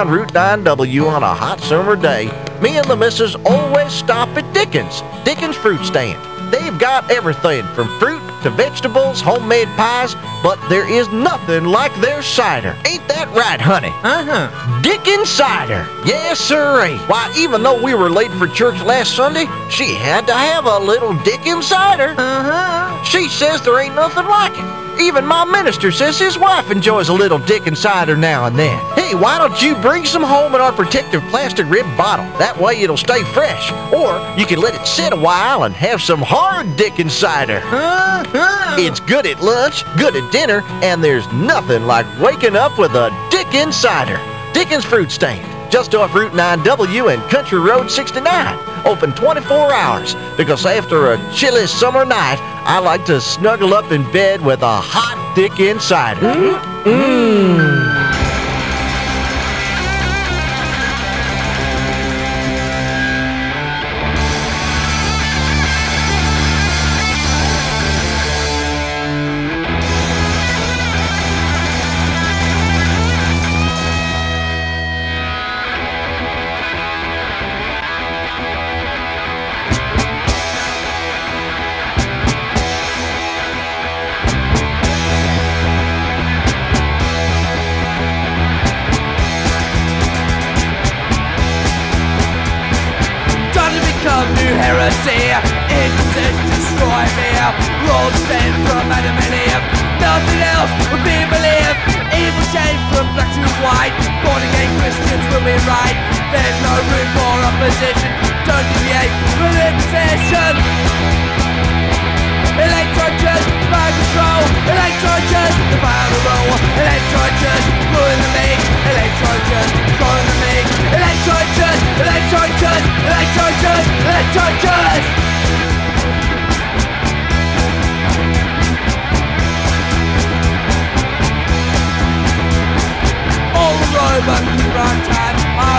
down Route 9W on a hot summer day, me and the missus always stop at Dickens, Dickens Fruit Stand. They've got everything from fruit to vegetables, homemade pies, but there is nothing like their cider. Ain't that right, honey? Uh-huh. Dickens cider. Yes, sirree. Why, even though we were late for church last Sunday, she had to have a little Dickens cider. Uh-huh. She says there ain't nothing like it. Even my minister says his wife enjoys a little Dickens cider now and then. Hey, why don't you bring some home in our protective plastic rib bottle? That way it'll stay fresh. Or you can let it sit a while and have some hard dick cider. Uh-huh. It's good at lunch, good at dinner, and there's nothing like waking up with a Dickens cider. Dickens Fruit Stand, just off Route 9W and Country Road 69. Open 24 hours because after a chilly summer night, I like to snuggle up in bed with a hot, dick insider. Mmm.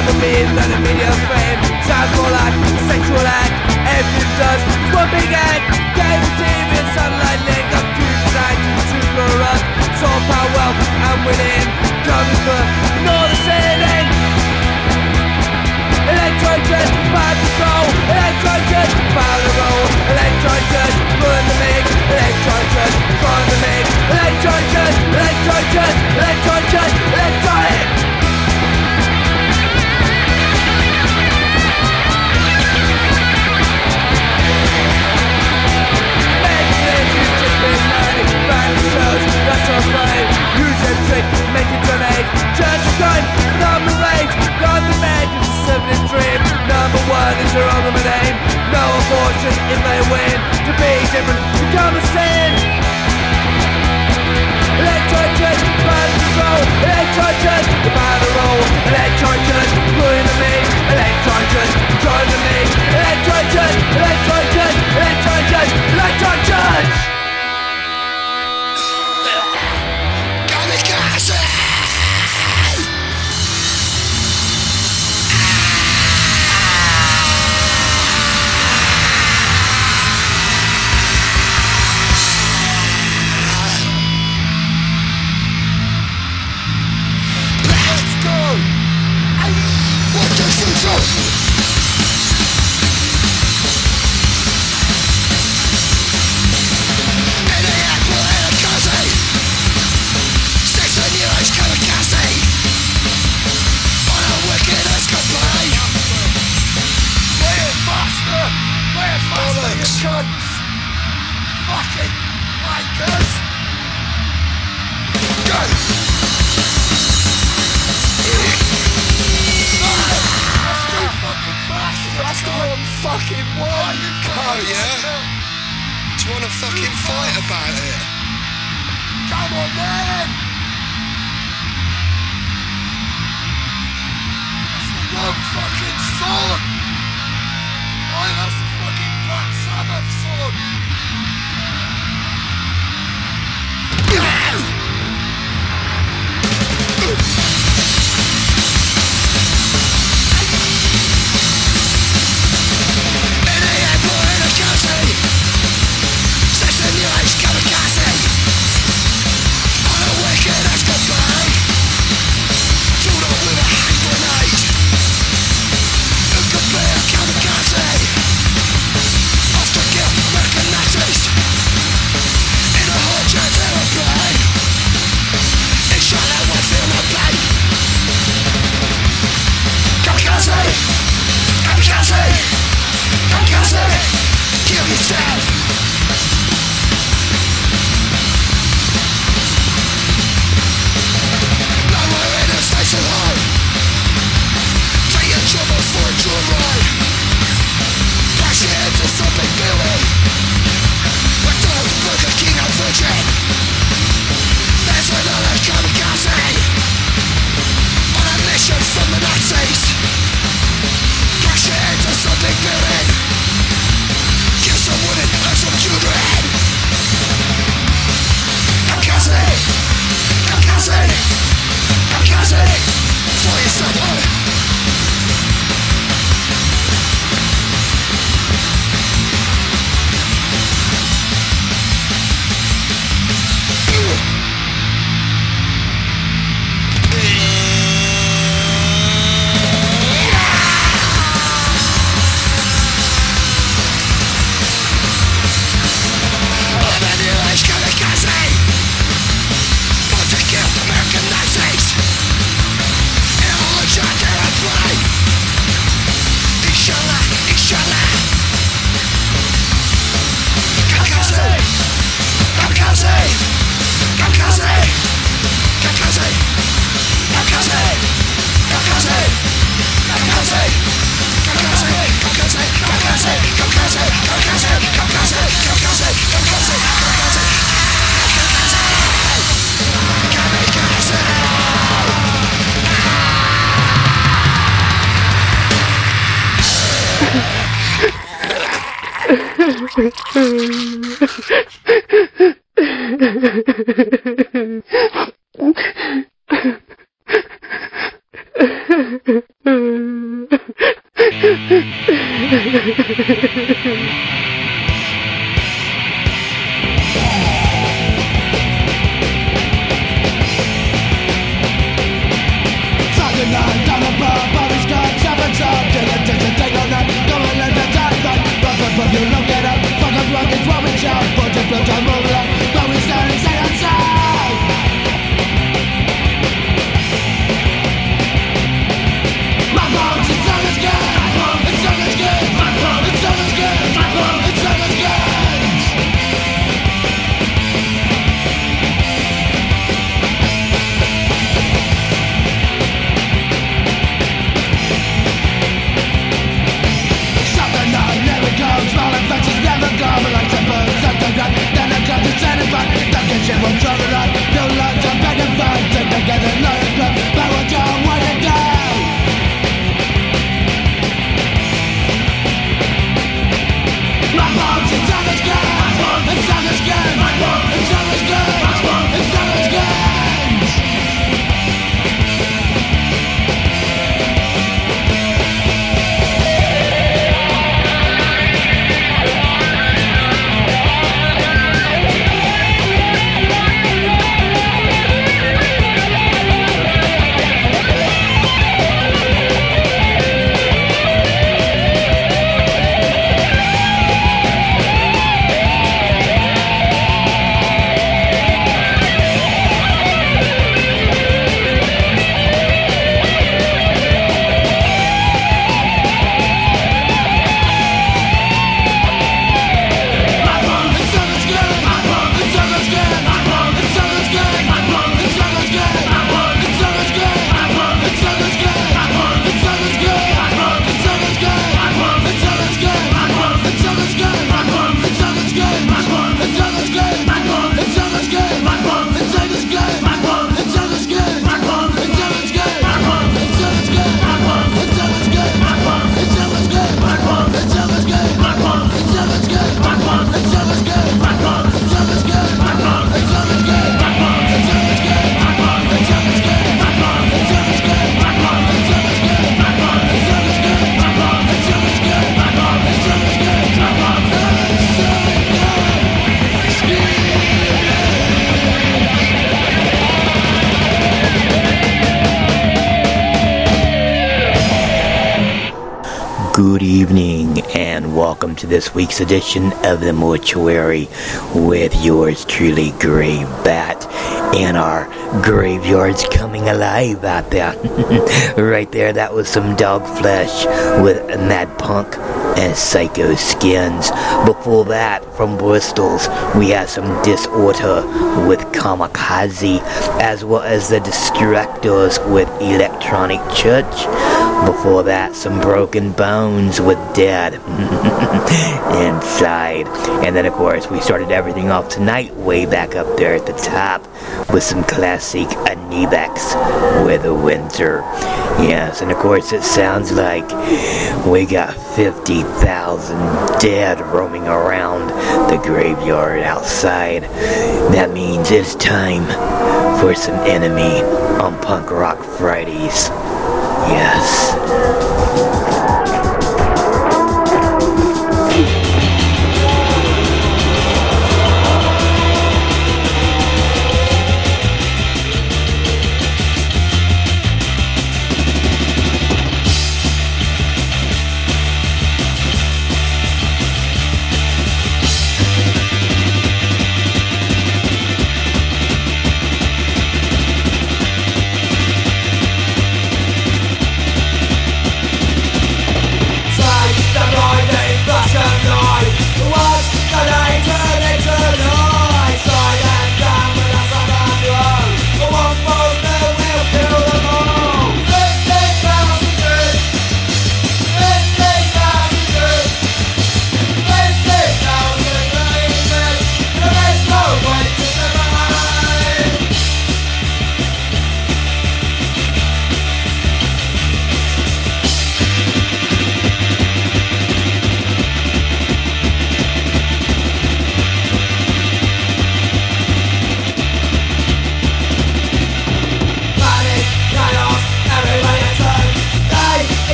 The than being than media fame Sounds more like sexual act If it does, it's one big act Game TV and sunlight link up Computer science to corrupt. Solve our wealth and winning Comes for Northern ceiling. Electrogen, by control. Electrogen, by the roll. Electrogen, run the mix Electrogen, run the mix Electrogen, electrogen, electrogen, electronic trick, make it donate. Judge your coin, number eight, God the man, it's a seven dream. Number one is your ultimate aim. No abortion, if they win. To be different, become a sin. Electro church, by the roll. Electro church, by the roll. Electro church, ruin the me. Electro church, join the me. Electro church, electro church, electro church, electro church. This week's edition of the Mortuary with yours truly, Grave Bat, and our graveyards coming alive out there. right there, that was some dog flesh with Mad Punk and Psycho Skins. Before that, from Bristol's, we had some Disorder with Kamikaze, as well as the Destructors with Electronic Church. Before that, some Broken Bones with Dead inside. And then, of course, we started everything off tonight way back up there at the top with some classic Anibex with a Winter. Yes, and of course, it sounds like we got 50,000 dead roaming around the graveyard outside. That means it's time for some enemy on Punk Rock Fridays. Yes.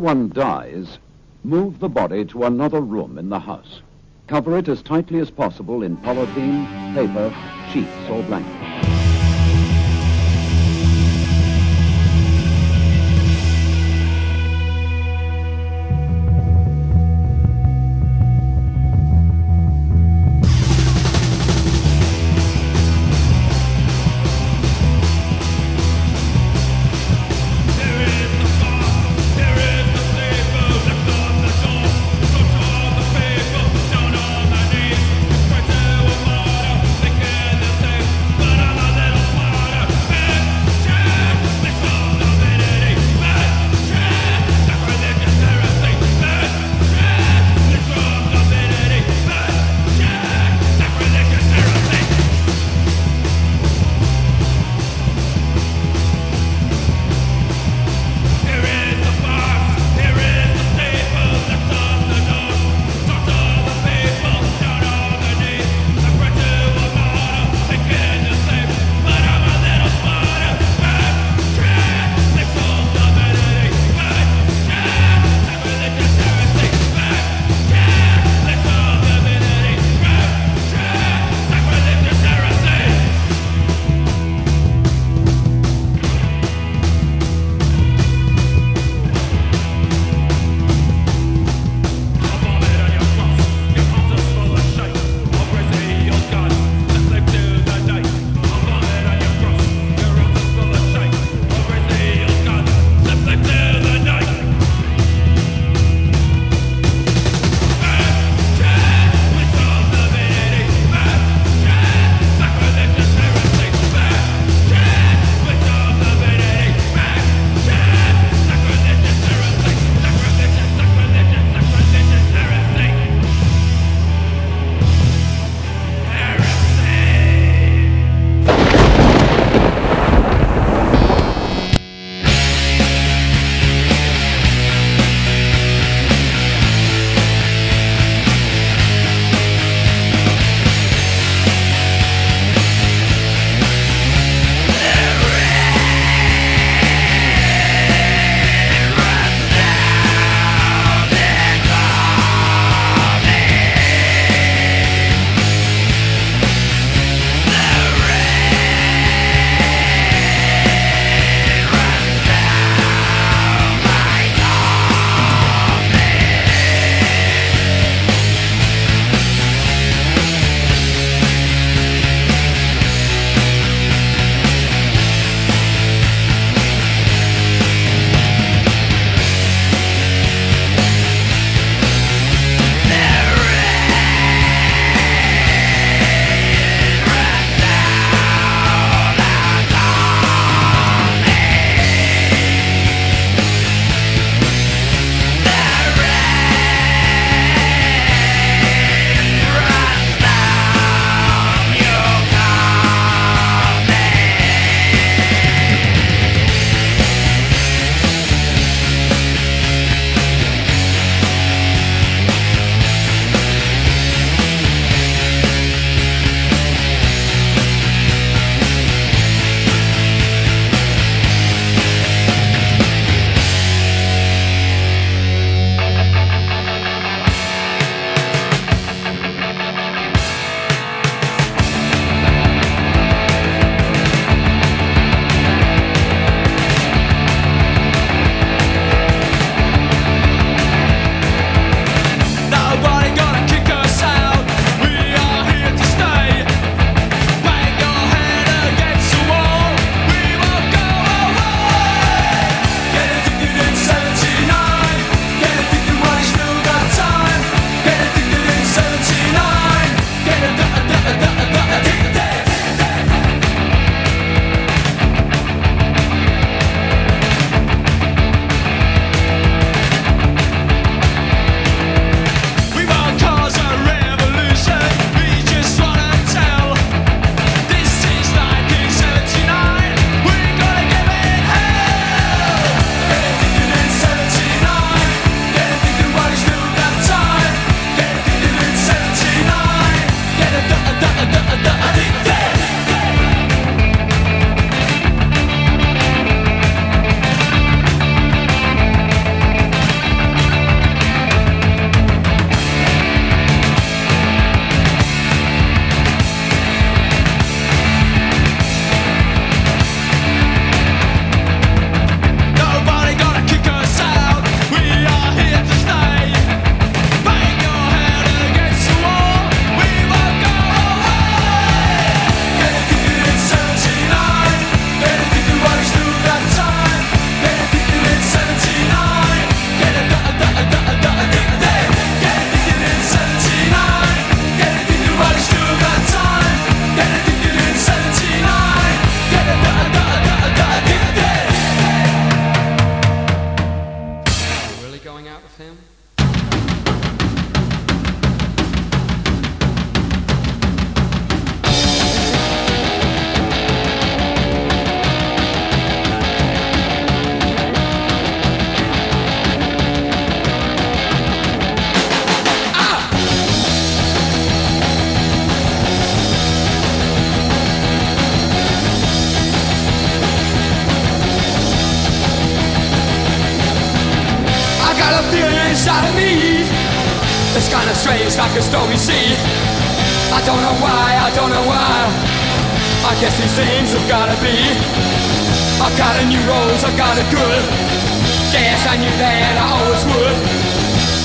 Anyone dies, move the body to another room in the house. Cover it as tightly as possible in polythene, paper, sheets, or blankets. I don't know why. I guess these things have gotta be. I've got a new rose, I've got a good. Guess I knew that I always would.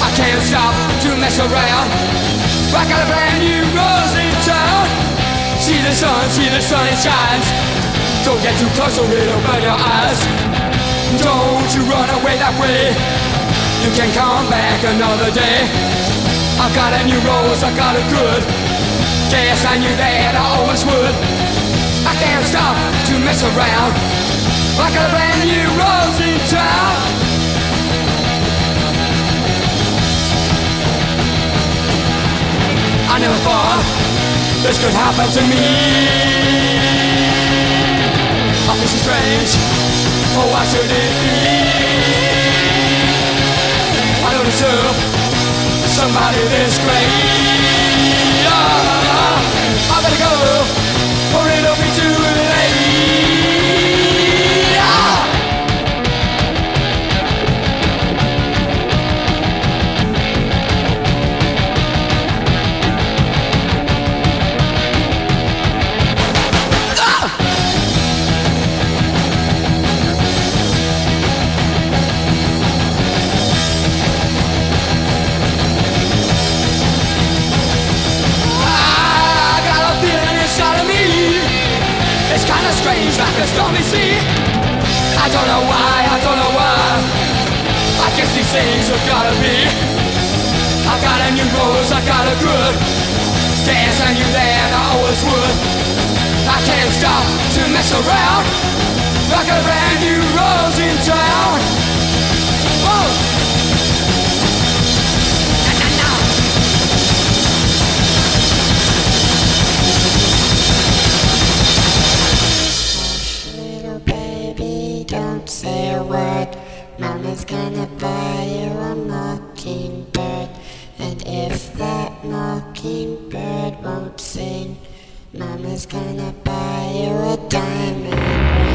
I can't stop to mess around. I got a brand new rose in town. See the sun, see the sun, it shines. Don't get too close or it'll burn your eyes. Don't you run away that way. You can come back another day. I've got a new rose, I got a good. Guess I knew that I always would. I can't stop to mess around. Got a brand new rose in town. I never thought this could happen to me. I feel so strange. Oh, why should it be? I don't deserve somebody this great. Ah, I better go, or it'll be too late. Strange, like a stormy sea. I don't know why, I don't know why. I guess these things have gotta be. I've got a new rose, I got a good. Guess I knew that I always would. I can't stop to mess around. Got a brand new rose in town. If that mockingbird won't sing, Mama's gonna buy you a diamond ring.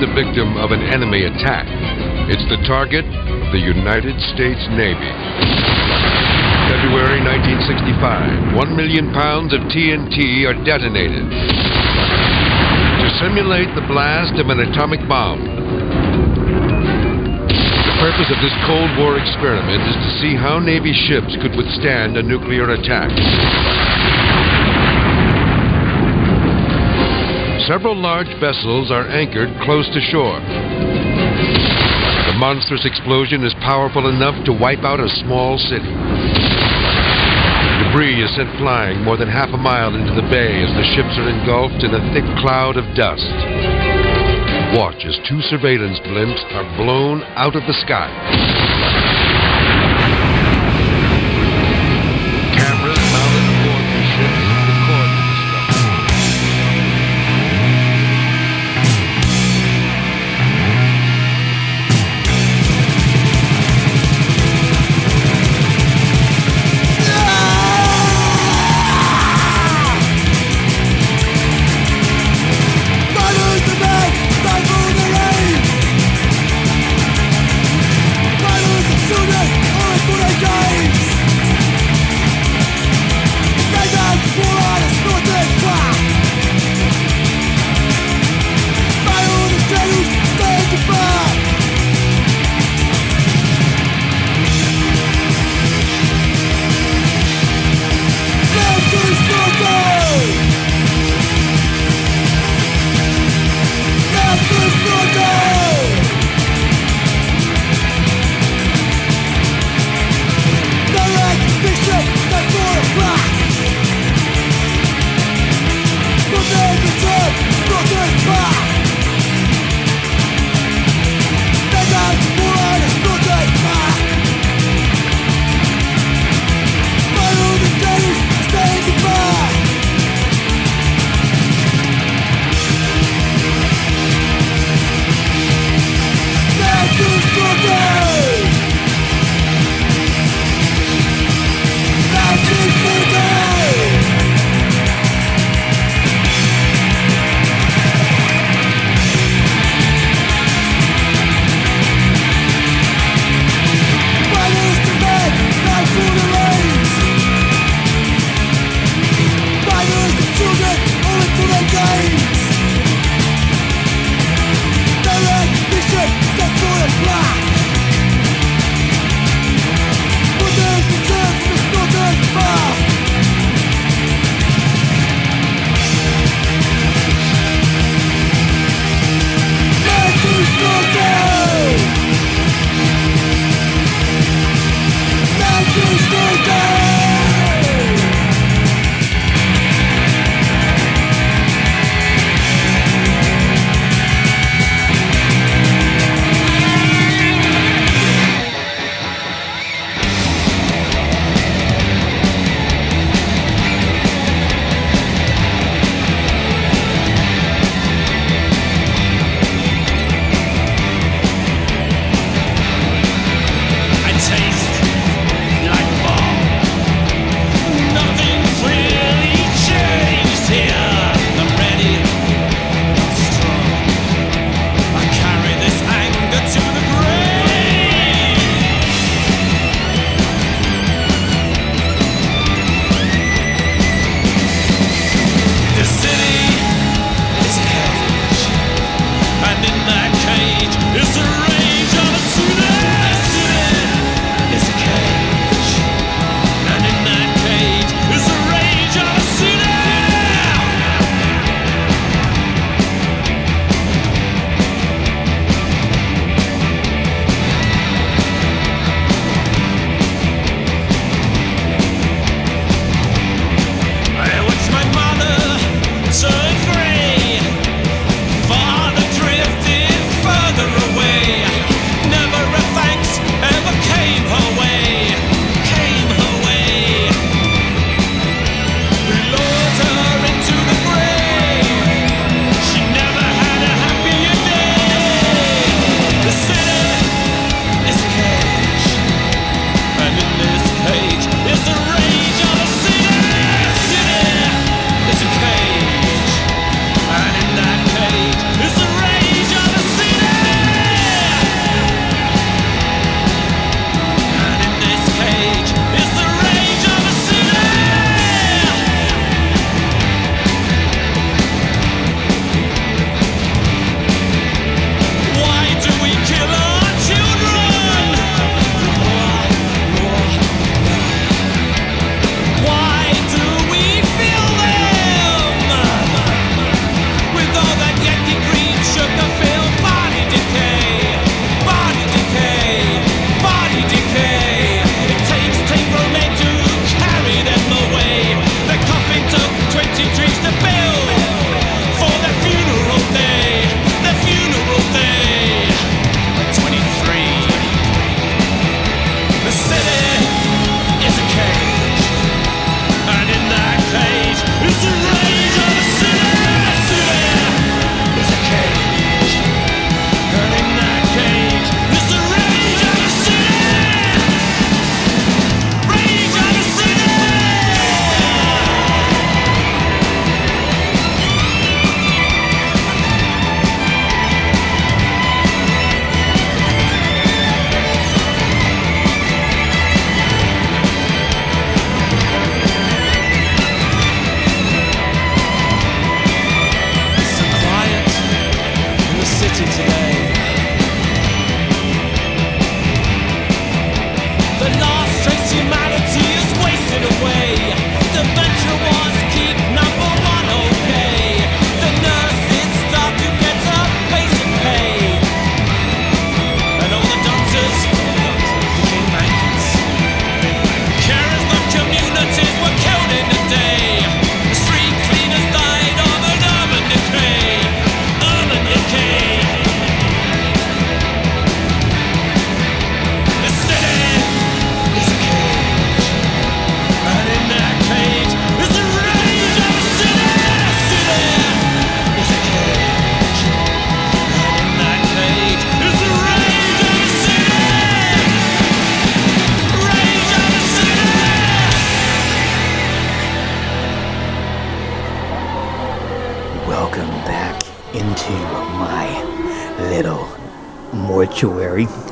The victim of an enemy attack. It's the target of the United States Navy. February 1965. One million pounds of TNT are detonated to simulate the blast of an atomic bomb. The purpose of this Cold War experiment is to see how Navy ships could withstand a nuclear attack. Several large vessels are anchored close to shore. The monstrous explosion is powerful enough to wipe out a small city. Debris is sent flying more than half a mile into the bay as the ships are engulfed in a thick cloud of dust. Watch as two surveillance blimps are blown out of the sky.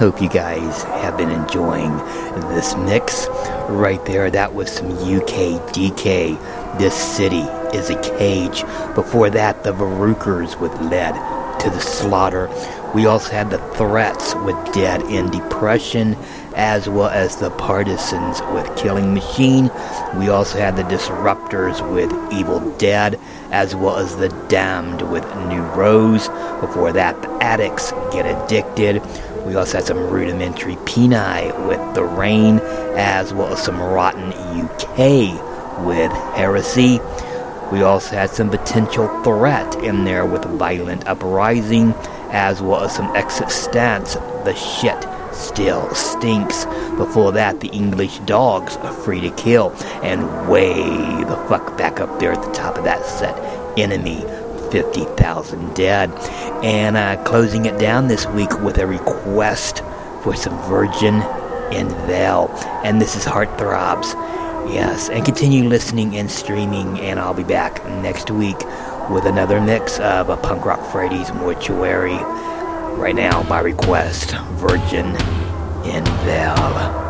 Hope you guys have been enjoying this mix. Right there, that was some UK Decay. This city is a cage. Before that, the Varukers with Lead to the Slaughter. We also had the Threats with Dead in Depression, as well as the Partisans with Killing Machine. We also had the Disrupters with Evil Dead, as well as the Damned with New Rose. Before that, the Adicts Get Adicted. We also had some rudimentary Peni with The Rain, as well as some Rotten UK with Heresy. We also had some potential threat in there with Violent Uprising, as well as some Exit Stance. The shit still stinks. Before that, the English Dogs are free to kill, and way the fuck back up there at the top of that set, Enemy 50,000 Dead. And uh, closing it down this week with a request for some Virgin in Veil. And this is Heartthrobs. Yes, and continue listening and streaming, and I'll be back next week with another mix of a Punk Rock Freddy's Mortuary. Right now, by request, Virgin in Veil.